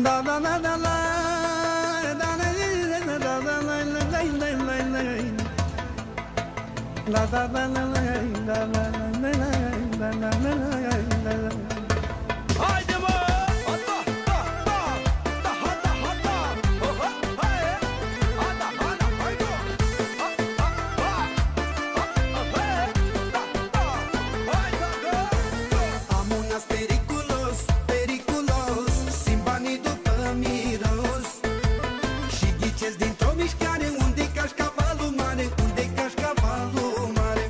la la la la la Și ghicesc dintr-o mișcare Unde-i cașcavalul mare, unde-i cașcavalul mare.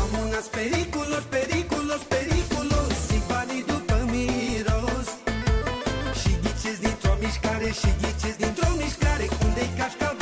Am un nas periculos, periculos, periculos Simt banii după miros. Și ghicesc dintr-o mișcare Și ghicesc dintr-o mișcare Unde-i cașcavalul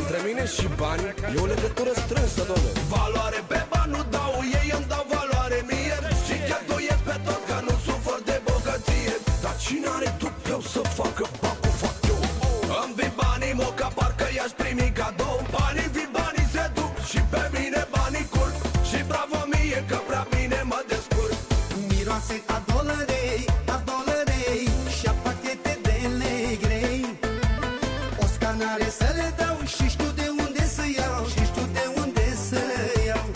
între mine și bani e o legătură strânsă, domne. Valoare pe bani nu dau, ei îmi dau valoare mie. Și cheltuiesc pe tot că nu sufăr de bogăție. Dar cine are tupeu să facă bacul fac eu. Îmi vin banii mo ca parcă i-aș primi cadou. Banii vin, banii se duc și pe mine banii curg. Și bravo mie că prea bine mă descurc. Miroase a scanare să le dau și știu de unde să iau. Și știu de unde să iau.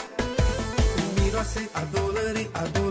Miroase a dolarei, a dolarei,